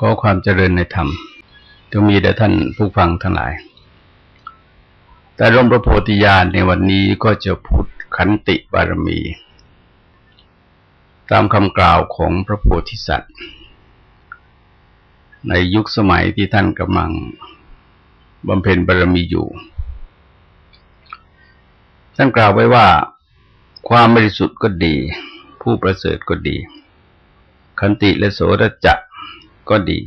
ก็ความเจริญในธรรมจะมีแด่ท่านผู้ฟังทั้งหลาย แต่ร่มพระโพธิญาณในวันนี้ก็จะพูดขันติบารมี ตามคำกล่าวของพระโพธิสัตว์ ในยุคสมัยที่ท่านกำลังบำเพ็ญบารมีอยู่ ท่านกล่าวไว้ว่าความบริสุทธิ์ก็ดี ผู้ประเสริฐก็ดี ขันติและโสรจะ ก็ดี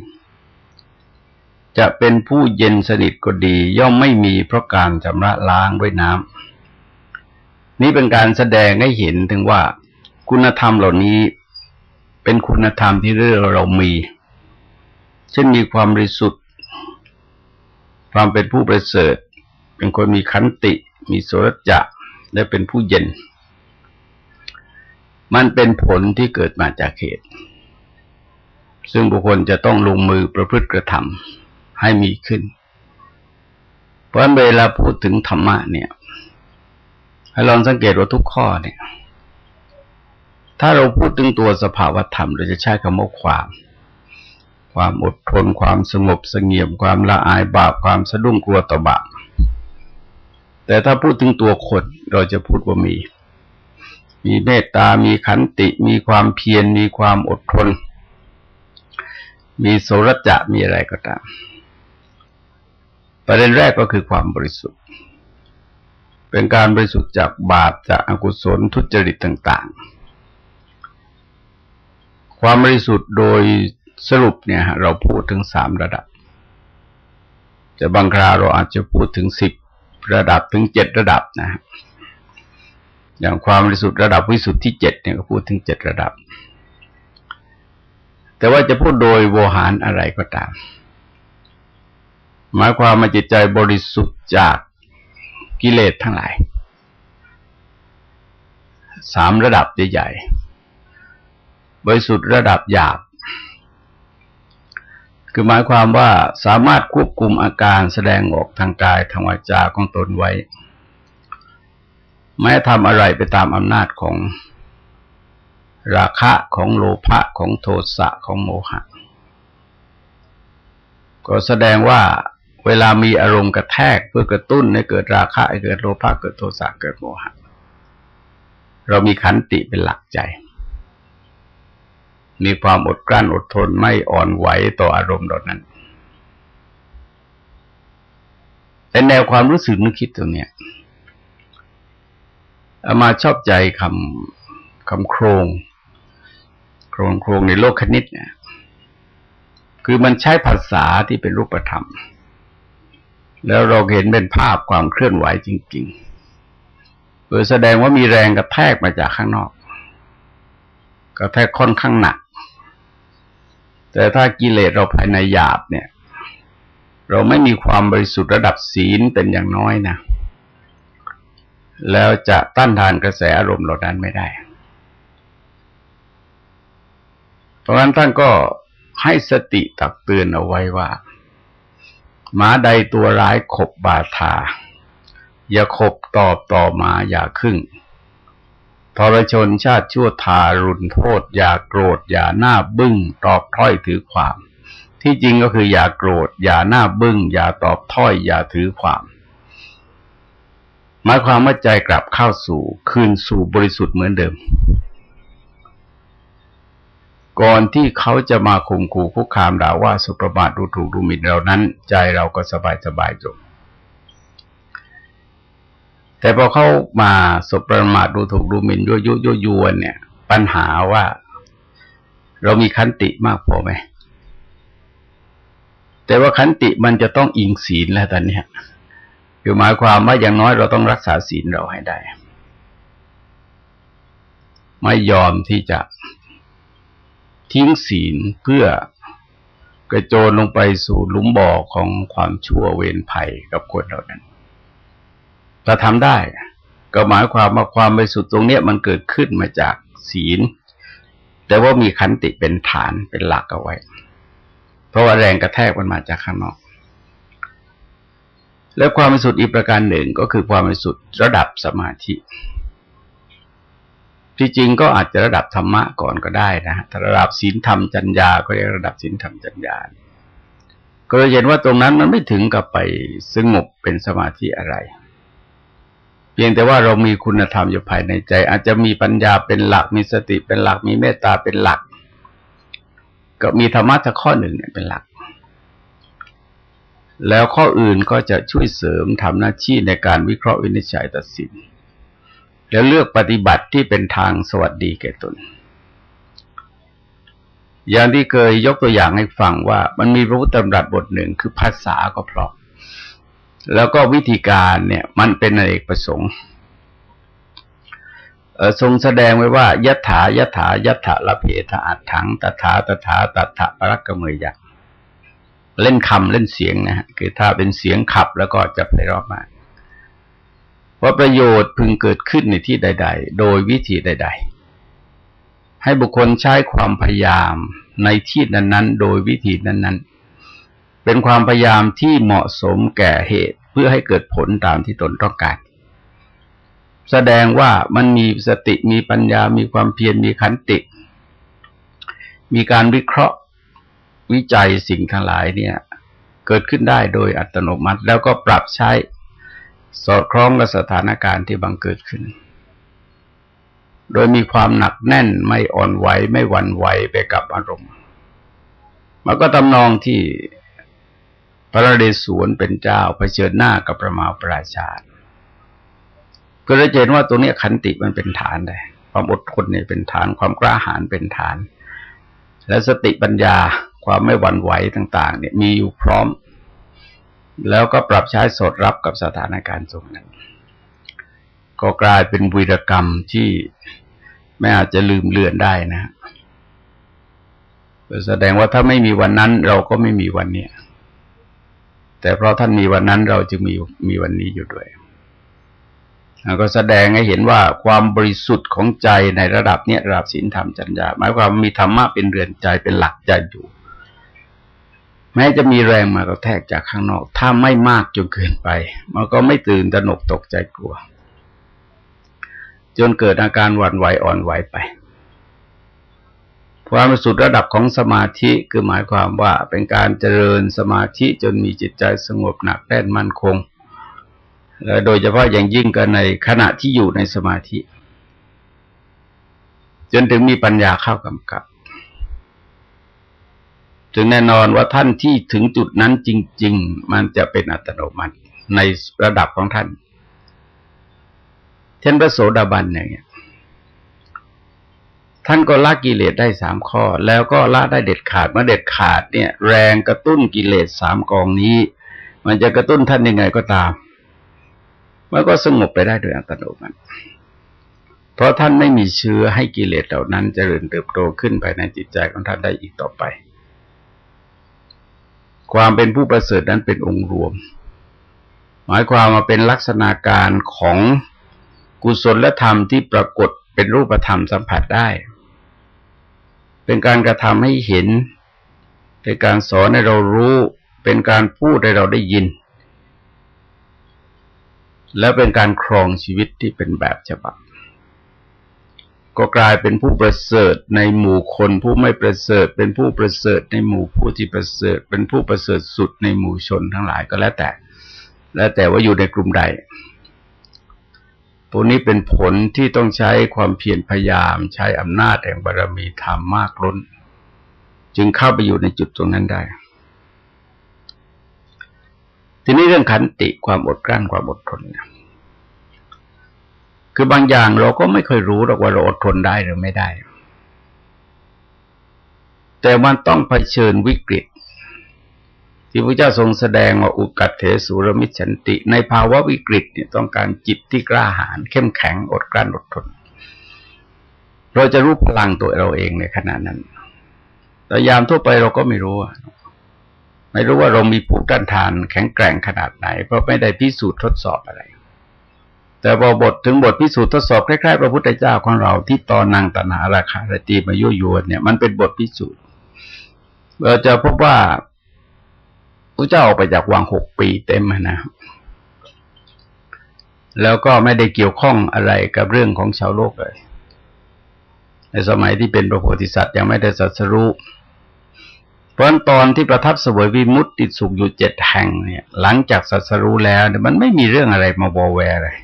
จะเป็นผู้เย็นสนิทก็ดี ย่อมไม่มีเพราะการชำระล้างด้วยน้ำนี่เป็นการแสดงให้เห็นถึงว่า คุณธรรมเหล่านี้ เป็นคุณธรรมที่เรามี เช่นมีความบริสุทธิ์ ความเป็นผู้ประเสริฐ เป็นคนมีขันติ มีโสรจะและเป็นผู้เย็นมันเป็นผลที่เกิดมาจากเหตุ ซึ่งบุคคลจะต้องลงมือประพฤติกระทำให้มีขึ้น เพราะเวลาพูดถึงธรรมะเนี่ย ให้ลองสังเกตว่าทุกข้อเนี่ย ถ้าเราพูดถึงตัวสภาวธรรม เราจะใช้คำว่าความ ความอดทน ความสงบสงเงียม ความละอายบาป ความสะดุ้งกลัวต่อบาป แต่ถ้าพูดถึงตัวคนเราจะพูดว่ามี มีเมตตา มีขันติ มีความเพียร มีความอดทน มีโสรจะมีอะไรก็ตาม ประเด็นแรกก็คือความบริสุทธิ์ เป็นการบริสุทธิ์จากบาปจากอกุศลทุจริตต่าง ๆ ความบริสุทธิ์โดยสรุปเนี่ยเราพูดถึงสามระดับ แต่บางคราเราอาจจะพูดถึงสิบระดับถึงเจ็ดระดับนะ อย่างความบริสุทธิ์ระดับวิสุทธิเจ็ดเนี่ยก็พูดถึงเจ็ดระดับ แต่ว่าจะพูดโดยโวหารอะไรก็ตาม หมายความมาจิตใจบริสุทธิ์จากกิเลสทั้งหลาย สามระดับใหญ่ๆบริสุทธิ์ระดับหยาบ คือหมายความว่าสามารถควบคุมอาการแสดงออกทางกายทางวาจาของตนไว้ไม่ทำอะไรไปตามอำนาจของ ราคะของโลภะของโทสะของโมหะ ก็แสดงว่าเวลามีอารมณ์กระแทกเพื่อกระตุ้นให้เกิดราคะให้เกิดโลภะเกิดโทสะเกิดโมหะ เรามีขันติเป็นหลักใจ มีความอดกลั้นอดทนไม่อ่อนไหวต่ออารมณ์เหล่านั้นแต่แนวความรู้สึกนึกคิดตรงเนี้ยอามาชอบใจคำคำโครง โครงโครงในโลกคณิตเนี่ยคือมันใช้ภาษาที่เป็นรูปธรรม แล้วเราเห็นเป็นภาพความเคลื่อนไหวจริงๆเพื่อแสดงว่ามีแรงกระแทกมาจากข้างนอก กระแทกค่อนข้างหนัก แต่ถ้ากิเลสเราภายในหยาบเนี่ย เราไม่มีความบริสุทธิ์ระดับศีลเป็นอย่างน้อยนะแล้วจะต้านทานกระแสอารมณ์เหล่านั้นไม่ได้ เพราะฉะนั้นท่านก็ให้สติตักเตือนเอาไว้ว่าหมาใดตัวร้ายขบบาทา อย่าขบตอบต่อมาอย่าครึ่งทรชนชาติชั่วทารุณโทษ อย่าโกรธ อย่าหน้าบึ้ง ตอบถ้อยถือความ ที่จริงก็คืออย่าโกรธ อย่าหน้าบึ้ง อย่าตอบถ้อย อย่าถือความ หมายความว่าใจกลับเข้าสู่ คืนสู่บริสุทธิ์เหมือนเดิม ก่อนที่เขาจะมาข่มขู่คุกคามด่าว่าสุประมาทดูถูกดูหมิ่นเรานั้น ใจเราก็สบายสบายจบแต่พอเขามาสุประมาทดูถูกดูหมิ่นยั่วยุยั่วยวนเนี่ย ปัญหาว่า เรามีขันติมากพอไหมแต่ว่าขันติมันจะต้องอิงศีลแล้วตอนนี้คือหมายความว่าอย่างน้อยเราต้องรักษาศีลเราให้ได้ ไม่ยอมที่จะ ทิ้งศีลเพื่อกระโจนลงไปสู่หลุมบ่อของความชั่วเวรภัยกับคนเหล่านั้นถ้าทำได้ ก็หมายความว่าความบริสุทธิ์ตรงนี้มันเกิดขึ้นมาจากศีล แต่ว่ามีขันติเป็นฐานเป็นหลักเอาไว้ เพราะว่าแรงกระแทกมันมาจากข้างนอก และความบริสุทธิ์อีกประการหนึ่งก็คือความบริสุทธิ์ระดับสมาธิ ที่จริงก็อาจจะระดับธรรมะก่อนก็ได้นะถ้าระดับศีลธรรมจัญญาก็เรียกระดับศีลธรรมจัญญาก็เราเห็นว่าตรงนั้นมันไม่ถึงกับไปสงบเป็นสมาธิอะไร เพียงแต่ว่าเรามีคุณธรรมอยู่ภายในใจ อาจจะมีปัญญาเป็นหลักมีสติเป็นหลัก มีเมตตาเป็นหลัก ก็มีธรรมะสักข้อหนึ่งเนี่ยเป็นหลัก แล้วข้ออื่นก็จะช่วยเสริมทำหน้าที่ในการวิเคราะห์วินิจฉัยตัดสิน แล้วเลือกปฏิบัติที่เป็นทางสวัสดีแก่ตน อย่างที่เคยยกตัวอย่างให้ฟังว่า มันมีพระพุทธธรรมรัตบทหนึ่งคือภาษาก็เพราะ แล้วก็วิธีการเนี่ยมันเป็นอเอกประสงค์ทรงแสดงไว้ว่ายัถายัถายัถะละเพทอัดถังตถาตถาตถะปรักกเมยยักเล่นคำเล่นเสียงนะฮะคือถ้าเป็นเสียงขับแล้วก็จะไปรอบมาก ว่าประโยชน์พึงเกิดขึ้นในที่ใด ๆ โดยวิธีใด ๆ ให้บุคคลใช้ความพยายามในที่นั้น ๆ โดยวิธีนั้น ๆ เป็นความพยายามที่เหมาะสมแก่เหตุเพื่อให้เกิดผลตามที่ตนต้องการ แสดงว่ามันมีสติมีปัญญา มีความเพียรมีขันติ มีการวิเคราะห์วิจัยสิ่งทั้งหลายเนี่ย เกิดขึ้นได้โดยอัตโนมัติ แล้วก็ปรับใช้ สอดคล้องกับสถานการณ์ที่บังเกิดขึ้น โดยมีความหนักแน่นไม่อ่อนไหวไม่หวั่นไหวไปกับอารมณ์ มันก็ตำนองที่พระเดศวรเป็นเจ้าเผชิญหน้ากับประมาปราชาก็จะเห็นว่าตัวนี้ขันติมันเป็นฐานเลยความอดทนเนี่ยเป็นฐาน ความกล้าหาญเป็นฐาน และสติปัญญาความไม่หวั่นไหวต่าง ๆ เนี่ยมีอยู่พร้อม แล้วก็ปรับใช้สดรับกับสถานการณ์ตรงนั้น ก็กลายเป็นวีรกรรมที่ไม่อาจจะลืมเลือนได้นะแสดงว่าถ้าไม่มีวันนั้นเราก็ไม่มีวันนี้แต่เพราะท่านมีวันนั้นเราจึงมีมีวันนี้อยู่ด้วยแล้วก็แสดงให้เห็นว่าความบริสุทธิ์ของใจในระดับเนี้ยระดับศีลธรรมจัญญาหมายความมีธรรมะเป็นเรือนใจเป็นหลักใจอยู่ แม้จะมีแรงมากระแทกจากข้างนอก ถ้าไม่มากจนเกินไป มันก็ไม่ตื่นตระหนกตกใจกลัว จนเกิดอาการหวั่นไหวอ่อนไหวไป ความสุดระดับของสมาธิคือหมายความว่าเป็นการเจริญสมาธิจนมีจิตใจสงบหนักแน่นมั่นคง และโดยเฉพาะอย่างยิ่งกันในขณะที่อยู่ในสมาธิ จนถึงมีปัญญาเข้ากำกับ ถึงแน่นอนว่าท่านที่ถึงจุดนั้นจริง ๆ มันจะเป็นอัตโนมัติในระดับของท่าน เช่นพระโสดาบันอย่างเนี่ยท่านก็ละกิเลสได้สามข้อ แล้วก็ละได้เด็ดขาดเมื่อเด็ดขาดเนี่ย แรงกระตุ้นกิเลสสามกองนี้ มันจะกระตุ้นท่านยังไงก็ตามมันก็สงบไปได้โดยอัตโนมัติเพราะท่านไม่มีเชื้อให้กิเลสเหล่านั้นจเจริญเติบโตขึ้นไปในจิตใจของท่านได้อีกต่อไป ความเป็นผู้ประเสริฐนั้นเป็นองค์รวม หมายความมาเป็นลักษณะการของกุศลธรรมที่ปรากฏเป็นรูปธรรมสัมผัสได้ เป็นการกระทำให้เห็น เป็นการสอนให้เรารู้ เป็นการพูดให้เราได้ยิน แล้วเป็นการครองชีวิตที่เป็นแบบฉบับ ก็กลายเป็นผู้ประเสริฐในหมู่คนผู้ไม่ประเสริฐ เป็นผู้ประเสริฐในหมู่ผู้ที่ประเสริฐ เป็นผู้ประเสริฐสุดในหมู่ชนทั้งหลายก็แล้วแต่ แล้วแต่ว่าอยู่ในกลุ่มใดพวกนี้เป็นผลที่ต้องใช้ความเพียรพยายามใช้อำนาจแห่งบารรมีธรรมมากล้น จึงเข้าไปอยู่ในจุดตรงนั้นได้ ทีนี้เรื่องขันติความอดกลั้นความอดทนเนี่ย คือบางอย่างเราก็ไม่เคยรู้หรอกว่าเราอดทนได้หรือไม่ได้ แต่มันต้องเผชิญวิกฤต ที่พระเจ้าทรงแสดงว่าอุกัตเถสุรมิฉันติ ในภาวะวิกฤตเนี่ยต้องการจิตที่กล้าหาญเข้มแข็งอดกลั้นอดทน เราจะรู้พลังตัวเราเองในขณะนั้นแต่ยามทั่วไปเราก็ไม่รู้ไม่รู้ว่าเรามีภูมิต้านทานแข็งแกร่งขนาดไหน เพราะไม่ได้พิสูจน์ทดสอบอะไร แต่พอบทถึงบทพิสูจน์ทดสอบคล้ายๆพระพุทธเจ้าของเราที่ตอนนางตนาราคาระตีมายุยวนเนี่ยมันเป็นบทพิสูจน์เราจะพบว่าพระเจ้าออกไปจากวังหกปีเต็มนะแล้วก็ไม่ได้เกี่ยวข้องอะไรกับเรื่องของชาวโลกเลย ในสมัยที่เป็นพระโพธิสัตว์ยังไม่ได้สัสรู้เพราะตอนที่ประทับสวยวิมุตติสุขอยู่เจ็ดแห่งเนี่ย หลังจากสัสรู้แล้วมันไม่มีเรื่องอะไรมาบอแวร์เลย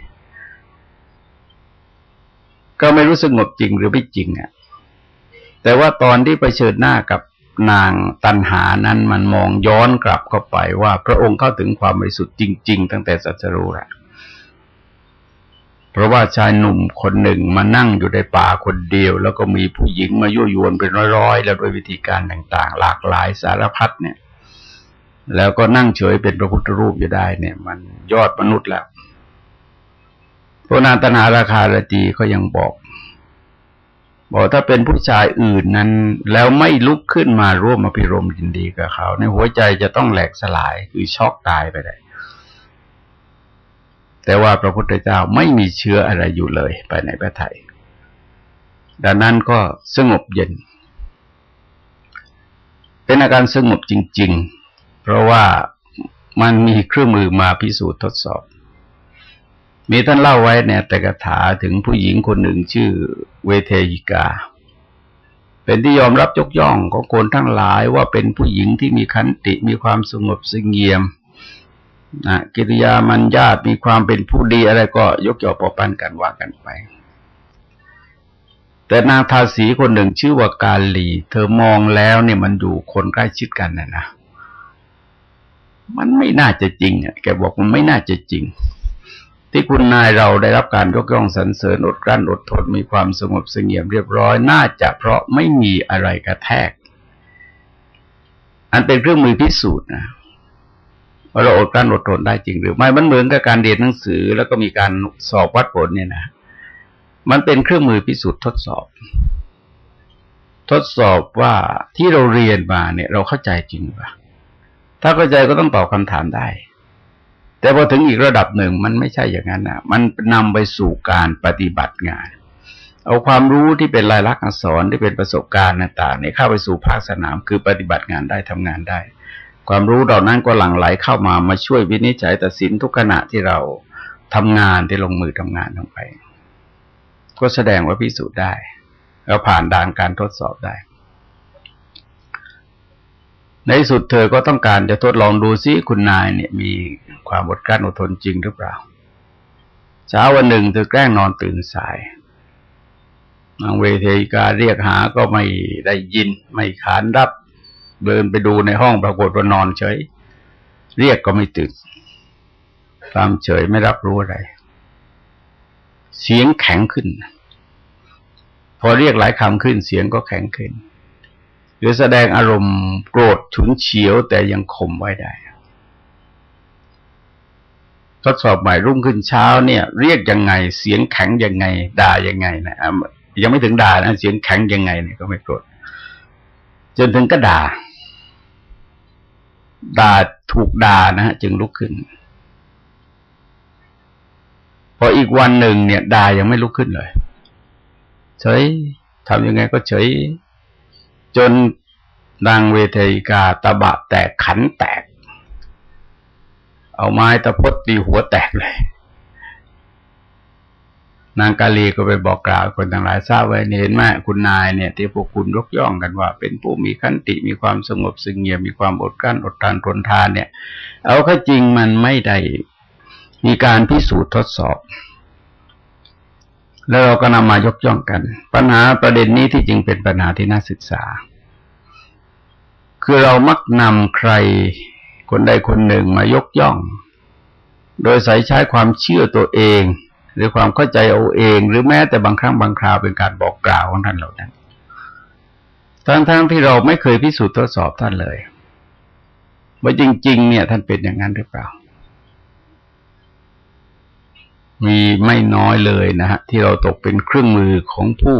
ก็ไม่รู้สงบจริงหรือไม่จริงอะ แต่ว่าตอนที่ไปเชิดหน้ากับนางตันหานั้นมันมองย้อนกลับเข้าไปว่า พระองค์เข้าถึงความบริสุทธิ์จริง ๆ ตั้งแต่สัจรู้แหละเพราะว่าชายหนุ่มคนหนึ่งมานั่งอยู่ในป่าคนเดียว แล้วก็มีผู้หญิงมายั่วยวนเป็นร้อยๆ แล้วด้วยวิธีการต่างๆ หลากหลายสารพัดเนี่ย แล้วก็นั่งเฉยเป็นพระพุทธรูปอยู่ได้เนี่ย มันยอดมนุษย์แล้ว พระนาตนาราคาระตีก็ยังบอก บอกถ้าเป็นผู้ชายอื่นนั้น แล้วไม่ลุกขึ้นมาร่วมมาพิรมยินดีกับเขา ในหัวใจจะต้องแหลกสลายคือช็อกตายไปเลยแต่ว่าพระพุทธเจ้าไม่มีเชื้ออะไรอยู่เลยไปในพระไทยดังนั้นก็สงบเย็น เป็นอาการสงบจริง ๆ เพราะว่ามันมีเครื่องมือมาพิสูจน์ทดสอบ มีท่านเล่าไว้ในแต่กถาถึงผู้หญิงคนหนึ่งชื่อเวเทยิกา เป็นที่ยอมรับยกย่องของคนทั้งหลายว่าเป็นผู้หญิงที่มีขันติมีความสงบสงเงียมนะกิริยามันญาตมีความเป็นผู้ดีอะไรก็ยกย่อปอปันกันว่ากันไป แต่นางทาสีคนหนึ่งชื่อว่ากาลี เธอมองแล้วเนี่ยมันอยู่คนใกล้ชิดกันนะนะมันไม่น่าจะจริงอะแกบอกมันไม่น่าจะจริง ที่คุณนายเราได้รับการยกย่องสรรเสริญอดกลั้นอดทนมีความสงบเสงี่ยมเรียบร้อยน่าจะเพราะไม่มีอะไรกระแทก อันเป็นเครื่องมือพิสูจน์นะว่าเราอดกลั้นอดทนได้จริงหรือไม่มันเหมือนกับการเรียนหนังสือ แล้วก็มีการสอบวัดผลเนี่ยนะมันเป็นเครื่องมือพิสูจน์ทดสอบ ทดสอบว่าที่เราเรียนมาเนี่ย เราเข้าใจจริงปะถ้าเข้าใจก็ต้องตอบคำถามได้ แต่พอถึงอีกระดับหนึ่งมันไม่ใช่อย่างนั้นนะมันนำไปสู่การปฏิบัติงาน เอาความรู้ที่เป็นลายลักษณ์อักษรที่เป็นประสบการณ์ต่างๆเนี่ยเข้าไปสู่ภาคสนามคือปฏิบัติงานได้ทำงานได้ ความรู้เหล่านั้นก็หลั่งไหลเข้ามามาช่วยวินิจฉัยตัดสินทุกขณะที่เราทำงานที่ลงมือทำงานลงไป ก็แสดงว่าพิสูจน์ได้แล้วผ่านด่านการทดสอบได้ ในสุดเธอก็ต้องการจะทดลองดูซิคุณนายเนี่ยมีความอดกลั้นอดทนจริงหรือเปล่า เช้าวันหนึ่งเธอแกล้งนอนตื่นสายนางเวเทกาเรียกหาก็ไม่ได้ยิน ไม่ขานรับ เดินไปดูในห้องปรากฏว่านอนเฉย เรียกก็ไม่ตื่นตามเฉยไม่รับรู้อะไร เสียงแข็งขึ้น พอเรียกหลายคำขึ้นเสียงก็แข็งขึ้น หรือแสดงอารมณ์โกรธฉุนเฉียวแต่ยังข่มไว้ได้ ทดสอบใหม่รุ่งขึ้นเช้าเนี่ย เรียกยังไง เสียงแข็งยังไง ด่ายังไงนะยังไม่ถึงด่านะเสียงแข็งยังไงเนี่ยก็ไม่โกรธจนถึงก็ด่า ด่าถูกด่านะฮะจึงลุกขึ้น พออีกวันหนึ่งเนี่ยด่ายังไม่ลุกขึ้นเลยเฉยทำยังไงก็เฉย จนนางเวทีกาตะบะแตกขันแตก เอาไม้ตะพดตีหัวแตกเลยนางกาลีก็ไปบอกกล่าวคนต่างหลายทราบไว้เห็นไหมคุณนายเนี่ย ที่พวกคุณยกย่องกันว่า เป็นผู้มีขันติมีความสงบสงเงียมมีความอดกลั้นอดทานทนทานเนี่ย เอาข้าจริงมันไม่ได้มีการพิสูจน์ทดสอบ แล้วเราก็นำมายกย่องกัน ปัญหาประเด็นนี้ที่จริงเป็นปัญหาที่น่าศึกษา คือเรามักนำใครคนใดคนหนึ่งมายกย่อง โดยใส่ใช้ความเชื่อตัวเอง หรือความเข้าใจเอาเอง หรือแม้แต่บางครั้งบางคราวเป็นการบอกกล่าวของท่านเหล่านั้น ทั้งๆทที่เราไม่เคยพิสูจน์ทดสอบท่านเลย ว่าจริง ๆ เนี่ย ท่านเป็นอย่างนั้นหรือเปล่า มีไม่น้อยเลยนะฮะที่เราตกเป็นเครื่องมือของผู้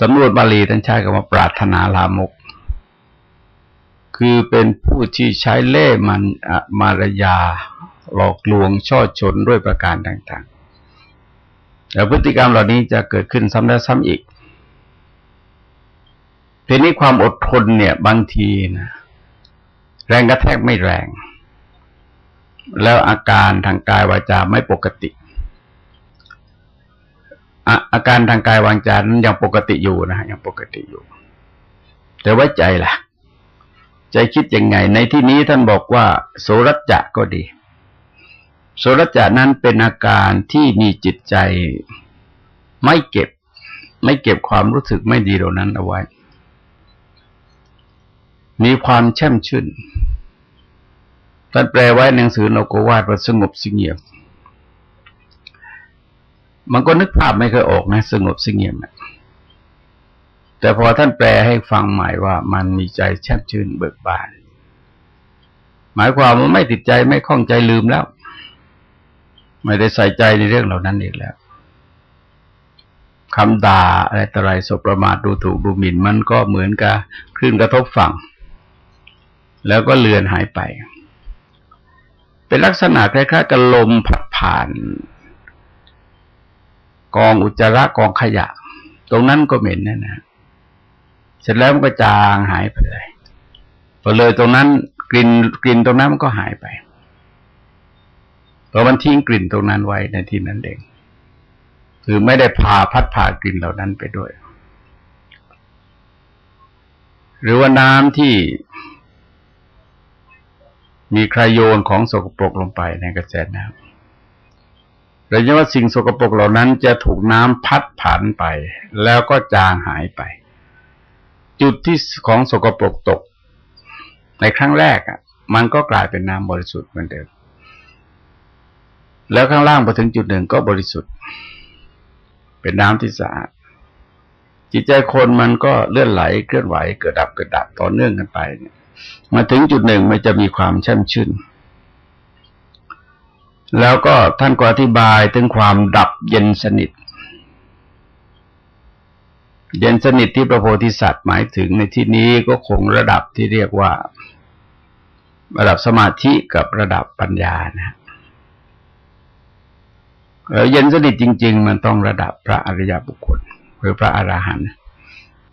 สำรวจบาลีท่านใช้คำว่าปรารถนาลามก คือเป็นผู้ที่ใช้เล่มันมารยา หลอกลวงช่อชนด้วยประการต่างๆแต่พฤติกรรมเหล่านี้จะเกิดขึ้นซ้ำแล้วซ้ำอีกทีนี้ความอดทนเนี่ย บางทีนะแรงกระแทกไม่แรง แล้วอาการทางกายวาจาไม่ปกติอาการทางกายวางจานั้นยังปกติอยู่นะยังปกติอยู่ แต่ว่าใจล่ะ ใจคิดยังไง ในที่นี้ท่านบอกว่า โสรัจจะก็ดี โสรัจจะนั้นเป็นอาการที่มีจิตใจไม่เก็บ ไม่เก็บความรู้สึกไม่ดีเหล่านั้นเอาไว้ มีความแช่มชื่นท่านแปลไว้ในหนังสือโนโกวาดว่าสงบสงเงียบมันก็นึกภาพไม่เคยออกนะ สงบสงเงียบ แต่พอท่านแปลให้ฟังใหม่ว่ามันมีใจแช่มชื่นเบิกบาน หมายความว่าไม่ติดใจไม่คล้องใจลืมแล้ว ไม่ได้ใส่ใจในเรื่องเหล่านั้นอีกแล้วคำด่าอะไรต่ออะไรสบประมาทดูถูกดูหมิ่นมันก็เหมือนกับคลื่นกระทบฝั่ง แล้วก็เลือนหายไป เป็นลักษณะคล้ายๆกับลมพัดผ่าน กองอุจจาระกองขยะ ตรงนั้นก็เหม็นนะนะ เสร็จแล้วมันก็จางหายไปเลยพอเลยตรงนั้นกลิ่นกลิ่นตรงนั้นมันก็หายไปเพราะมันทิ้งกลิ่นตรงนั้นไว้ในที่นั้นเองคือไม่ได้พาพัดพากลิ่นเหล่านั้นไปด้วย หรือว่าน้ำที่ มีใครโยนของสกปรกลงไปในกระแสน้ำโดยเฉพาะสิ่งสกปรกเหล่านั้นจะถูกน้ำพัดผ่านไป แล้วก็จางหายไป จุดที่ของสกปรกตก ในครั้งแรกอะ มันก็กลายเป็นน้ำบริสุทธิ์เหมือนเดิมแล้วข้างล่างพอถึงจุดหนึ่งก็บริสุทธิ์ เป็นน้ำที่สะอาดจิตใจคนมันก็เลื่อนไหลเคลื่อนไหวเกิดดับเกิดดับต่อเนื่องกันไปเนี่ย มาถึงจุดหนึ่งมันจะมีความช่มชื่น แล้วก็ท่านก็อธิบายถึงความดับเย็นสนิท เย็นสนิทที่พระโพธิสัตว์หมายถึงในที่นี้ก็คงระดับที่เรียกว่า ระดับสมาธิกับระดับปัญญานะเย็นสนิทจริง ๆ มันต้องระดับพระอริยบุคคล หรือพระอรหันต์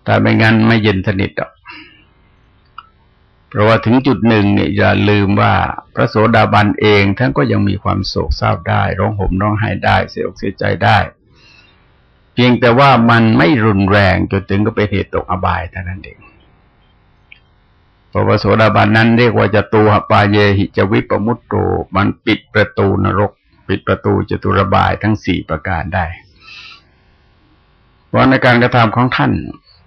แต่ไม่งั้นไม่เย็นสนิทหรอกเพราะว่าถึงจุดหนึ่งเนี่ยอย่าลืมว่าพระโสดาบันเองท่านก็ยังมีความโศกเศร้าได้ ร้องห่มร้องไห้ได้ เสียอกเสียใจได้ เพียงแต่ว่ามันไม่รุนแรงจนถึงก็เป็นเหตุตกอบายเท่านั้นเองเพราะว่าโสดาบันนั้นเรียกว่าจะตูหปาเยหิจวิปมุตโตมันปิดประตูนรก ปิดประตูจตุระบายทั้งสี่ประการได้ เพราะในการกระทำของท่าน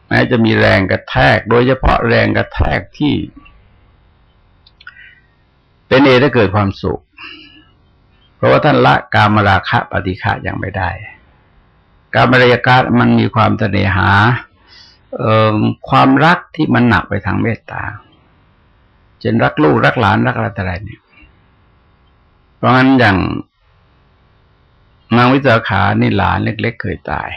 แม้จะมีแรงกระแทก โดยเฉพาะแรงกระแทกที่ เป็นเอถ้าเกิดความสุข เพราะว่าท่านละกามราคะปฏิฆะยังไม่ได้ การมราคะมันมีความเสน่หาความรักที่มันหนักไปทางเมตตาเช่นรักลูกรักหลานรักอะไรต่อะไรเนี่ย เพราะงั้นอย่างนางวิสาขานี่หลานเล็ก ๆ เคยตาย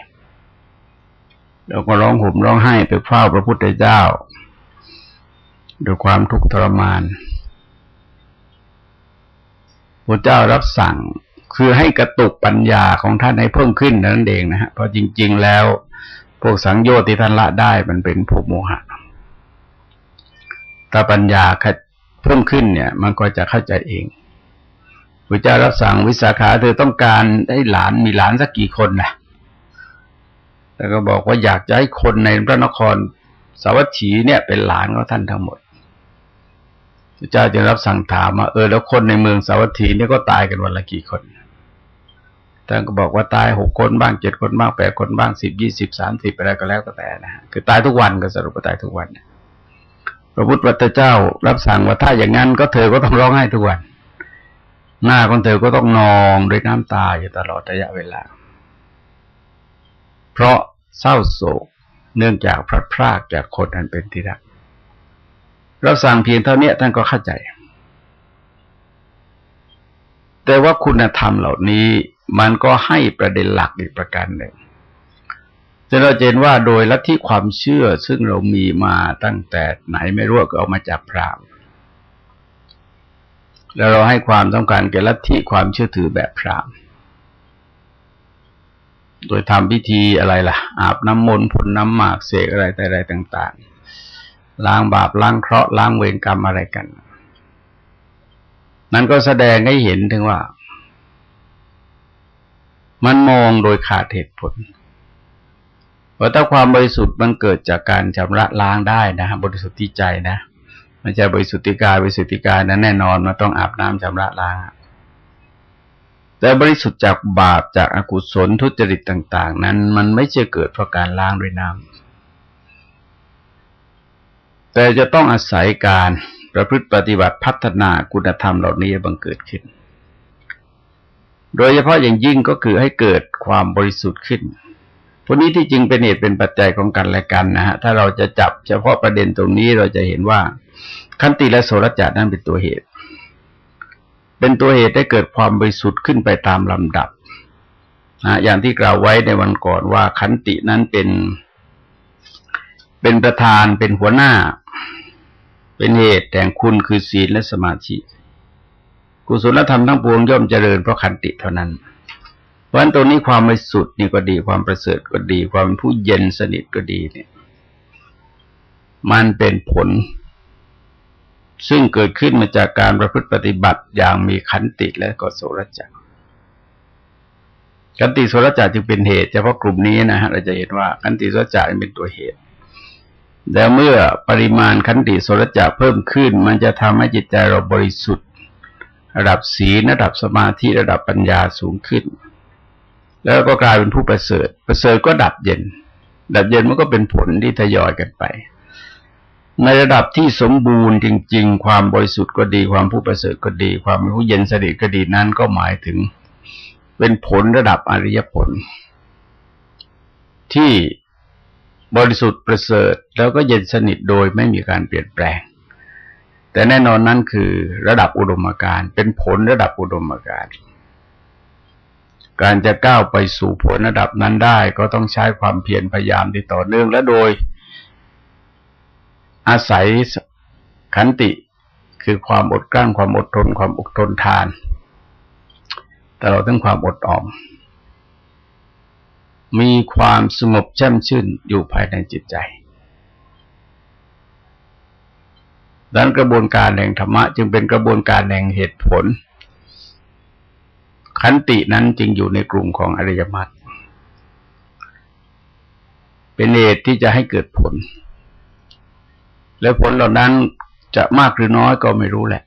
แล้วก็ร้องห่มร้องไห้ไปเฝ้าพระพุทธเจ้าด้วยความทุกข์ทรมานพระเจ้ารับสั่ง คือให้กระตุกปัญญาของท่านให้เพิ่มขึ้นนั่นเองนะฮะเพราะจริง ๆ แล้ว พวกสังโยชน์ที่ท่านละได้มันเป็นพวกโมหะถ้าปัญญาเพิ่มขึ้นเนี่ย มันก็จะเข้าใจเองพระเจ้ารับสั่งวิสาขาเธอต้องการให้หลานมีหลานสักกี่คนนะแล้วก็บอกว่าอยากจะให้คนในพระนครสาวัตถีเนี่ย เป็นหลานของท่านทั้งหมดพระเจ้าจึงรับสั่งถามว่าเออแล้วคนในเมืองสาวัตถีเนี่ยก็ตายกันวันละกี่คน ท่านก็บอกว่าตายหกคนบ้างเจ็ดคนบ้างแปดคนบ้างสิบยี่สิบสามสิบอะไรก็แล้วแต่นะคือตายทุกวันก็สรุปว่าตายทุกวันพระพุทธเจ้ารับสั่งว่าถ้าอย่างนั้นก็เธอก็ต้องร้องไห้ทุกวัน หน้าของเธอก็ต้องนองด้วยน้ำตาอยู่ตลอดระยะเวลา เพราะเศร้าโศกเนื่องจากพลัดพรากจากคนนั้นเป็นที่รักเราสั่งเพียงเท่านี้ท่านก็เข้าใจ แต่ว่าคุณธรรมเหล่านี้ มันก็ให้ประเด็นหลักอีกประการหนึ่งจะเราเห็นว่าโดยลัทธิความเชื่อซึ่งเรามีมาตั้งแต่ไหนไม่รู้ก็เอามาจากพราหมณ์ แล้วเราให้ความต้องการแก่ลัทธิความเชื่อถือแบบพราหมณ์ โดยทำพิธีอะไรล่ะ อาบน้ำมนต์พ่นน้ำหมากเสกอะไรแต่อะไรต่าง ๆ ล้างบาปล้างเคราะห์ล้างเวรกรรมอะไรกัน นั้นก็แสดงให้เห็นถึงว่า มันมองโดยขาดเหตุผลเพราะถ้าความบริสุทธิ์มันเกิดจากการชำระล้างได้นะฮะบริสุทธิ์ที่ใจนะไม่ใช่บริสุทธิกายบริสุทธิกายนั้นแน่นอนมันต้องอาบน้ำชำระล้างแต่บริสุทธิ์จากบาปจากอากุศลทุจริตต่าง ๆ นั้น มันไม่ใช่เกิดเพราะการล้างด้วยน้ำแต่จะต้องอาศัยการประพฤติปฏิบัติพัฒนาคุณธรรมเหล่านี้บังเกิดขึ้น โดยเฉพาะอย่างยิ่งก็คือให้เกิดความบริสุทธิ์ขึ้นพวกนี้ที่จริงเป็นเหตุเป็นปัจจัยของกันและกันนะฮะถ้าเราจะจับเฉพาะประเด็นตรงนี้เราจะเห็นว่าขันติและโสรจานั้นเป็นตัวเหตุ เป็นตัวเหตุให้เกิดความบริสุทธิ์ขึ้นไปตามลำดับนะอย่างที่กล่าวไว้ในวันก่อนว่าขันตินั้นเป็น เป็นประธานเป็นหัวหน้า เป็นเหตุแต่งคุณคือศีลและสมาธิ กุศลธรรมทั้งปวงย่อมเจริญเพราะขันติเท่านั้น เพราะฉะนั้นตัวนี้ความบริสุทธิ์นี่ก็ดีความประเสริฐก็ดี ความผู้เย็นสนิทก็ดีเนี่ย มันเป็นผล ซึ่งเกิดขึ้นมาจากการประพฤติปฏิบัติอย่างมีขันติและก็โสรจักขันติโสรจักจึงเป็นเหตุเฉพาะกลุ่มนี้นะฮะเราจะเห็นว่าขันติโสรจักเป็นตัวเหตุแต่เมื่อปริมาณขันติโสรจักเพิ่มขึ้น มันจะทำให้จิตใจเราบริสุทธิ์ ระดับศีลระดับสมาธิระดับปัญญาสูงขึ้น แล้วก็กลายเป็นผู้ประเสริฐ ประเสริฐก็ดับเย็น ดับเย็นมันก็เป็นผลที่ทยอยกันไป ในระดับที่สมบูรณ์จริง ๆ ความบริสุทธิ์ก็ดี ความผู้ประเสริฐก็ดี ความผู้เย็นสนิทก็ดีนั้นก็หมายถึง เป็นผลระดับอริยผล ที่บริสุทธิ์ประเสริฐแล้วก็เย็นสนิทโดยไม่มีการเปลี่ยนแปลง แต่แน่นอนนั้นคือระดับอุดมการเป็นผลระดับอุดมการ การจะก้าวไปสู่ผลระดับนั้นได้ ก็ต้องใช้ความเพียรพยายามที่ต่อเนื่องและโดย อาศัยขันติคือความอดกลั้นความอดทนความอดทนทานตลอดทั้งความอดออม มีความสงบแช่มชื่นอยู่ภายในจิตใจ ดังกระบวนการแห่งธรรมะ จึงเป็นกระบวนการแห่งเหตุผล ขันตินั้นจึงอยู่ในกลุ่มของอริยมรรคเป็นเหตุที่จะให้เกิดผล แล้วผลเหล่านั้นจะมากหรือน้อยก็ไม่รู้แหละ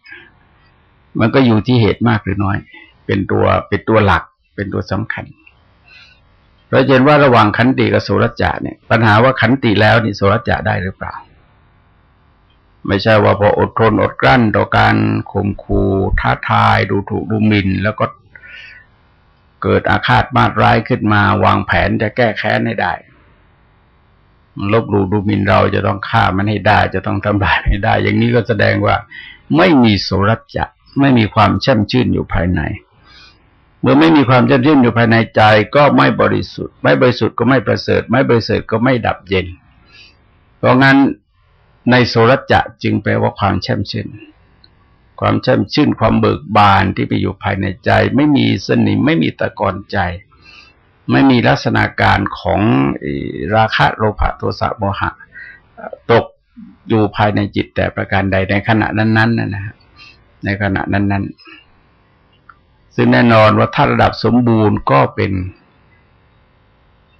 มันก็อยู่ที่เหตุมากหรือน้อย เป็นตัวเป็นตัวหลัก เป็นตัวสำคัญ เราเห็นว่าระหว่างขันติกับโสรจาเนี่ย ปัญหาว่าขันติแล้วนี่โสรจาได้หรือเปล่า ไม่ใช่ว่าพออดทนอดกลั้นต่อการข่มขู่ท้าทายดูถูกดูหมิ่น แล้วก็เกิดอาฆาตมาดร้ายขึ้นมาวางแผนจะแก้แค้นให้ได้ลบหลู่ดูหมิ่นเราจะต้องฆ่ามันให้ได้ จะต้องทำลายให้ได้ อย่างนี้ก็แสดงว่าไม่มีโสรัจจะไม่มีความช่มชื่นอยู่ภายใน เมื่อไม่มีความช่มชื่นอยู่ภายในใจ ก็ไม่บริสุทธิ์ ไม่บริสุทธิ์ก็ไม่ประเสริฐ ไม่บริสุทธิ์ก็ไม่ดับเย็น เพราะงั้น ในโสรัจจะจึงแปลว่าความแช่มชื่น ความแช่มชื่นความเบิกบานที่ไปอยู่ภายในใจ ไม่มีสนิมไม่มีตะกอนใจ ไม่มีลักษณะการของราคะโลภะโทสะโมหะ ตกอยู่ภายในจิตแต่ประการใดในขณะนั้นๆนะฮะในขณะนั้นๆ ซึ่งแน่นอนว่าถ้าระดับสมบูรณ์ก็เป็น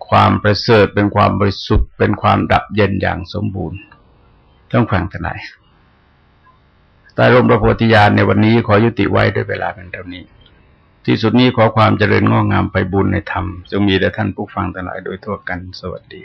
ความประเสริฐเป็นความบริสุทธิ์เป็นความดับเย็นอย่างสมบูรณ์ ต้องฟังทนายใต้ร่มพระโพธิญาณในวันนี้ขอยุติไว้ด้วยเวลาเป็นเท่านี้ ที่สุดนี้ขอความเจริญงอกงามไปบุญในธรรมจงมีแด่ท่านผู้ฟังทั้งหลายโดยทั่วกันสวัสดี